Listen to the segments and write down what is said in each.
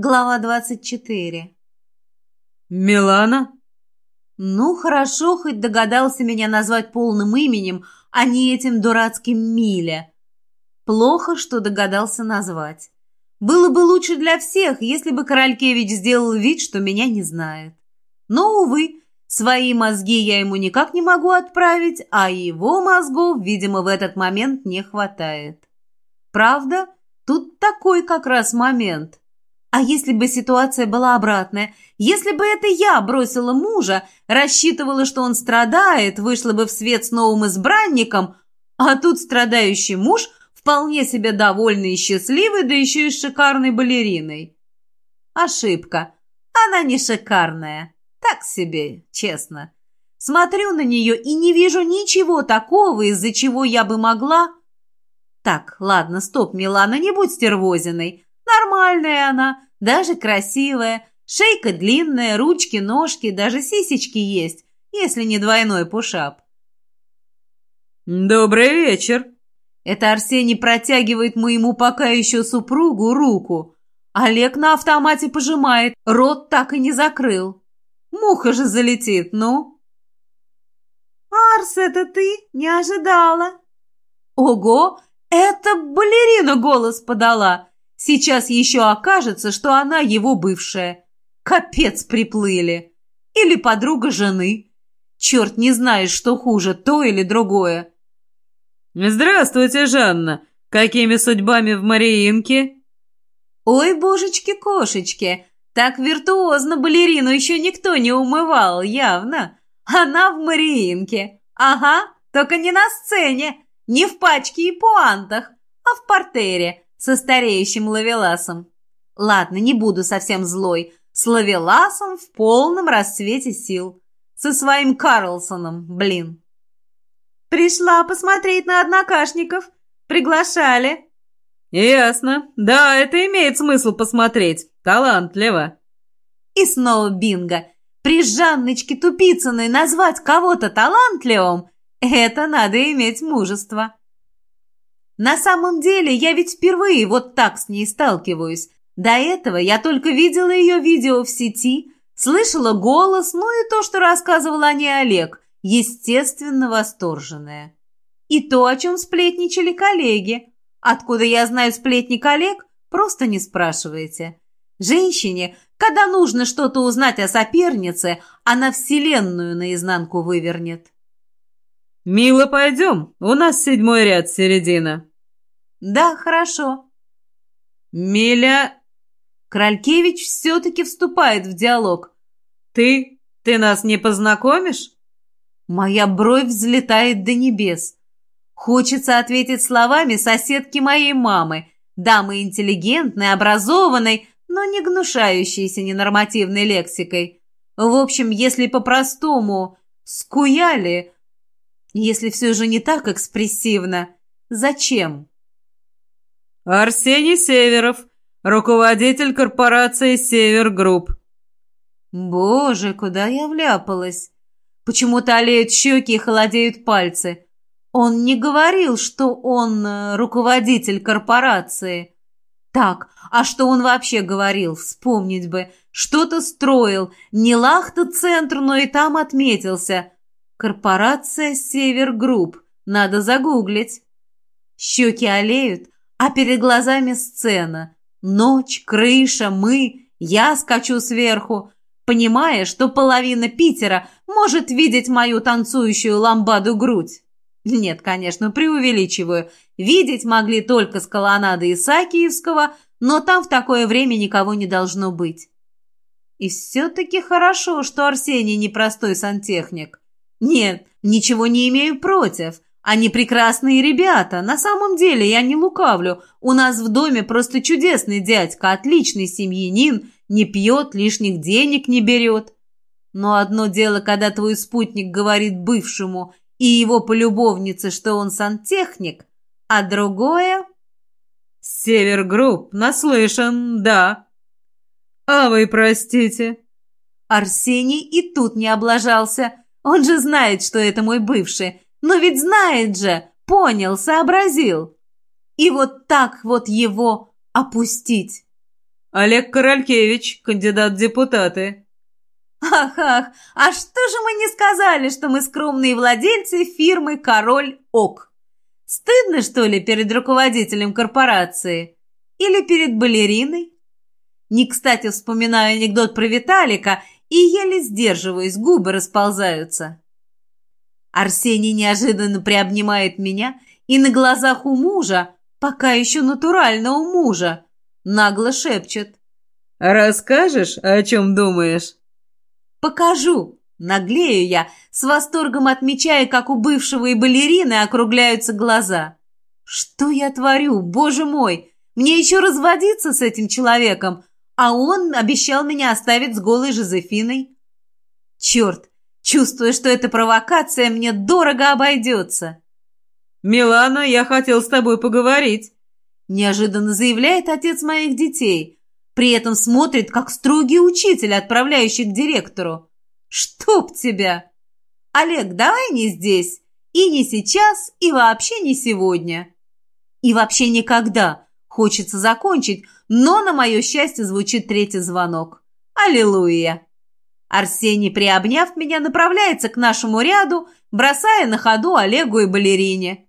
Глава двадцать четыре. «Милана?» Ну, хорошо, хоть догадался меня назвать полным именем, а не этим дурацким Миля. Плохо, что догадался назвать. Было бы лучше для всех, если бы Королькевич сделал вид, что меня не знает. Но, увы, свои мозги я ему никак не могу отправить, а его мозгов, видимо, в этот момент не хватает. Правда, тут такой как раз момент. А если бы ситуация была обратная? Если бы это я бросила мужа, рассчитывала, что он страдает, вышла бы в свет с новым избранником, а тут страдающий муж вполне себе довольный и счастливый, да еще и с шикарной балериной. Ошибка. Она не шикарная. Так себе, честно. Смотрю на нее и не вижу ничего такого, из-за чего я бы могла... Так, ладно, стоп, Милана, не будь стервозиной. Нормальная она, даже красивая. Шейка длинная, ручки, ножки, даже сисечки есть, если не двойной пушап. «Добрый вечер!» Это Арсений протягивает моему пока еще супругу руку. Олег на автомате пожимает, рот так и не закрыл. Муха же залетит, ну. «Арс, это ты? Не ожидала!» «Ого! Это балерина голос подала! Сейчас еще окажется, что она его бывшая. Капец приплыли. Или подруга жены. Черт, не знаешь, что хуже, то или другое. «Здравствуйте, Жанна! Какими судьбами в Мариинке?» «Ой, божечки-кошечки! Так виртуозно балерину еще никто не умывал, явно. Она в Мариинке. Ага, только не на сцене, не в пачке и пуантах, а в портере, со стареющим лавеласом. Ладно, не буду совсем злой. С лавеласом в полном расцвете сил. Со своим Карлсоном, блин. Пришла посмотреть на однокашников. Приглашали. Ясно. Да, это имеет смысл посмотреть. Талантливо. И снова бинго. При Жанночке Тупицыной назвать кого-то талантливым – это надо иметь мужество. На самом деле, я ведь впервые вот так с ней сталкиваюсь. До этого я только видела ее видео в сети, слышала голос, ну и то, что рассказывал о ней Олег, естественно, восторженная. И то, о чем сплетничали коллеги. Откуда я знаю сплетни коллег, просто не спрашивайте. Женщине, когда нужно что-то узнать о сопернице, она вселенную наизнанку вывернет. «Мило, пойдем, у нас седьмой ряд, середина». «Да, хорошо». «Миля...» Кралькевич все-таки вступает в диалог. «Ты? Ты нас не познакомишь?» Моя бровь взлетает до небес. Хочется ответить словами соседки моей мамы, дамы интеллигентной, образованной, но не гнушающейся ненормативной лексикой. В общем, если по-простому «с хуя ли», если все же не так экспрессивно, зачем? Арсений Северов, руководитель корпорации «Север Групп». Боже, куда я вляпалась? Почему-то алеют щеки и холодеют пальцы. Он не говорил, что он э, руководитель корпорации. Так, а что он вообще говорил? Вспомнить бы. Что-то строил. Не лахта-центр, но и там отметился. Корпорация «Север Групп». Надо загуглить. Щеки алеют, а перед глазами сцена. Ночь, крыша, мы, я скачу сверху, понимая, что половина Питера может видеть мою танцующую ламбаду грудь. Нет, конечно, преувеличиваю. Видеть могли только с колоннады Исаакиевского, но там в такое время никого не должно быть. И все-таки хорошо, что Арсений непростой сантехник. Нет, ничего не имею против. Они прекрасные ребята. На самом деле, я не лукавлю. У нас в доме просто чудесный дядька, отличный семьянин, не пьет, лишних денег не берет. Но одно дело, когда твой спутник говорит бывшему и его полюбовнице, что он сантехник, а другое... «Север Групп, наслышан, да». «А вы простите?» Арсений и тут не облажался. Он же знает, что это мой бывший. Но ведь знает же, понял, сообразил. И вот так вот его опустить. Олег Королькевич, кандидат в депутаты». «Ах, ах, а что же мы не сказали, что мы скромные владельцы фирмы «Король Ок»? Стыдно, что ли, перед руководителем корпорации? Или перед балериной?» Не кстати вспоминаю анекдот про Виталика и еле сдерживаюсь, губы расползаются. Арсений неожиданно приобнимает меня и на глазах у мужа, пока еще натурально у мужа, нагло шепчет. «Расскажешь, о чем думаешь?» «Покажу!» Наглею я, с восторгом отмечая, как у бывшего и балерины округляются глаза. «Что я творю, боже мой! Мне еще разводиться с этим человеком, а он обещал меня оставить с голой Жозефиной. Черт, чувствую, что эта провокация мне дорого обойдется. «Милана, я хотел с тобой поговорить», — неожиданно заявляет отец моих детей. При этом смотрит, как строгий учитель, отправляющий к директору. «Чтоб тебя!» «Олег, давай не здесь, и не сейчас, и вообще не сегодня». «И вообще никогда», Хочется закончить, но, на мое счастье, звучит третий звонок. Аллилуйя! Арсений, приобняв меня, направляется к нашему ряду, бросая на ходу Олегу и балерине.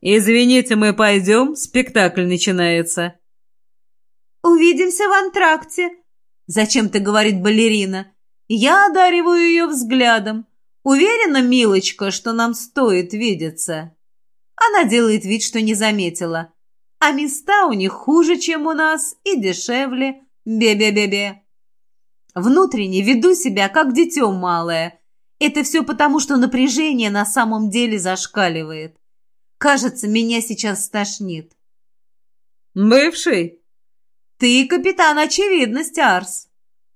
«Извините, мы пойдем, спектакль начинается». «Увидимся в антракте», — зачем-то говорит балерина. Я одариваю ее взглядом. Уверена, милочка, что нам стоит видеться. Она делает вид, что не заметила а места у них хуже, чем у нас, и дешевле. Бе-бе-бе-бе. Внутренне веду себя, как дитё малое. Это все потому, что напряжение на самом деле зашкаливает. Кажется, меня сейчас стошнит. «Бывший?» «Ты капитан очевидность, Арс».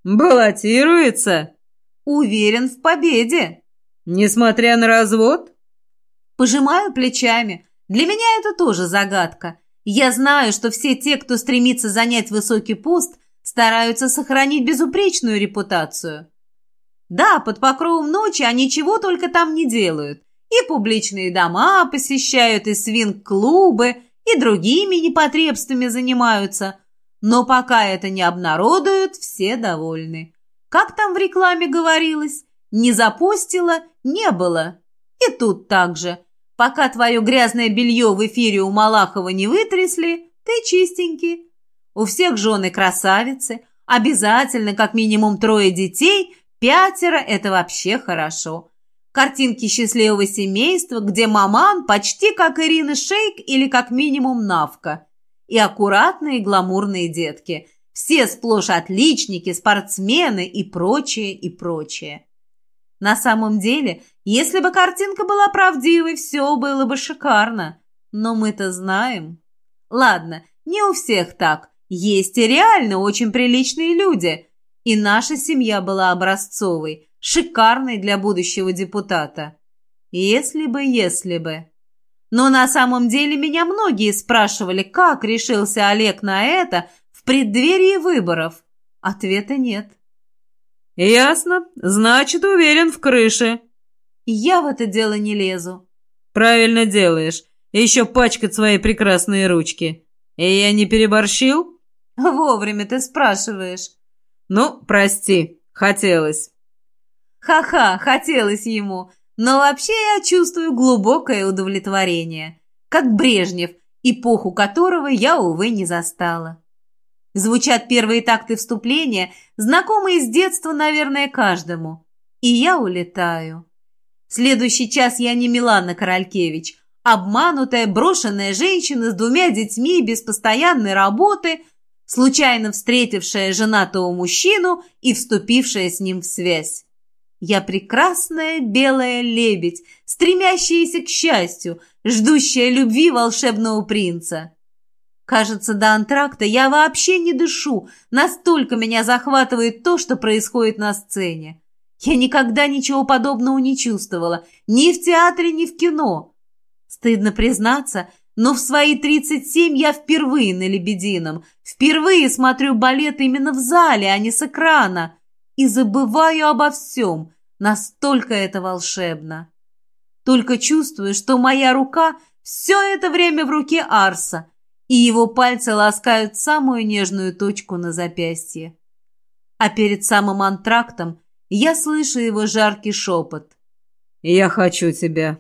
«Баллотируется?» «Уверен в победе». «Несмотря на развод?» Пожимаю плечами. Для меня это тоже загадка. Я знаю, что все те, кто стремится занять высокий пост, стараются сохранить безупречную репутацию. Да, под покровом ночи они чего только там не делают. И публичные дома посещают, и свинг-клубы, и другими непотребствами занимаются. Но пока это не обнародуют, все довольны. Как там в рекламе говорилось? Не запустила – не было. И тут так же – Пока твое грязное белье в эфире у Малахова не вытрясли, ты чистенький. У всех жены красавицы, обязательно как минимум трое детей, пятеро – это вообще хорошо. Картинки счастливого семейства, где маман почти как Ирина Шейк или как минимум Навка. И аккуратные гламурные детки. Все сплошь отличники, спортсмены и прочее, и прочее. На самом деле, если бы картинка была правдивой, все было бы шикарно. Но мы-то знаем. Ладно, не у всех так. Есть и реально очень приличные люди. И наша семья была образцовой, шикарной для будущего депутата. Если бы, если бы. Но на самом деле меня многие спрашивали, как решился Олег на это в преддверии выборов. Ответа нет. «Ясно. Значит, уверен в крыше». «Я в это дело не лезу». «Правильно делаешь. Еще пачкать свои прекрасные ручки. И я не переборщил?» «Вовремя ты спрашиваешь». «Ну, прости. Хотелось». «Ха-ха, хотелось ему. Но вообще я чувствую глубокое удовлетворение. Как Брежнев, эпоху которого я, увы, не застала». Звучат первые такты вступления, знакомые с детства, наверное, каждому. И я улетаю. Следующий час я не Милана Королькевич, обманутая, брошенная женщина с двумя детьми без постоянной работы, случайно встретившая женатого мужчину и вступившая с ним в связь. Я прекрасная белая лебедь, стремящаяся к счастью, ждущая любви волшебного принца. Кажется, до антракта я вообще не дышу, настолько меня захватывает то, что происходит на сцене. Я никогда ничего подобного не чувствовала, ни в театре, ни в кино. Стыдно признаться, но в свои 37 я впервые на «Лебедином», впервые смотрю балет именно в зале, а не с экрана, и забываю обо всем, настолько это волшебно. Только чувствую, что моя рука все это время в руке Арса, и его пальцы ласкают самую нежную точку на запястье. А перед самым антрактом я слышу его жаркий шепот. «Я хочу тебя.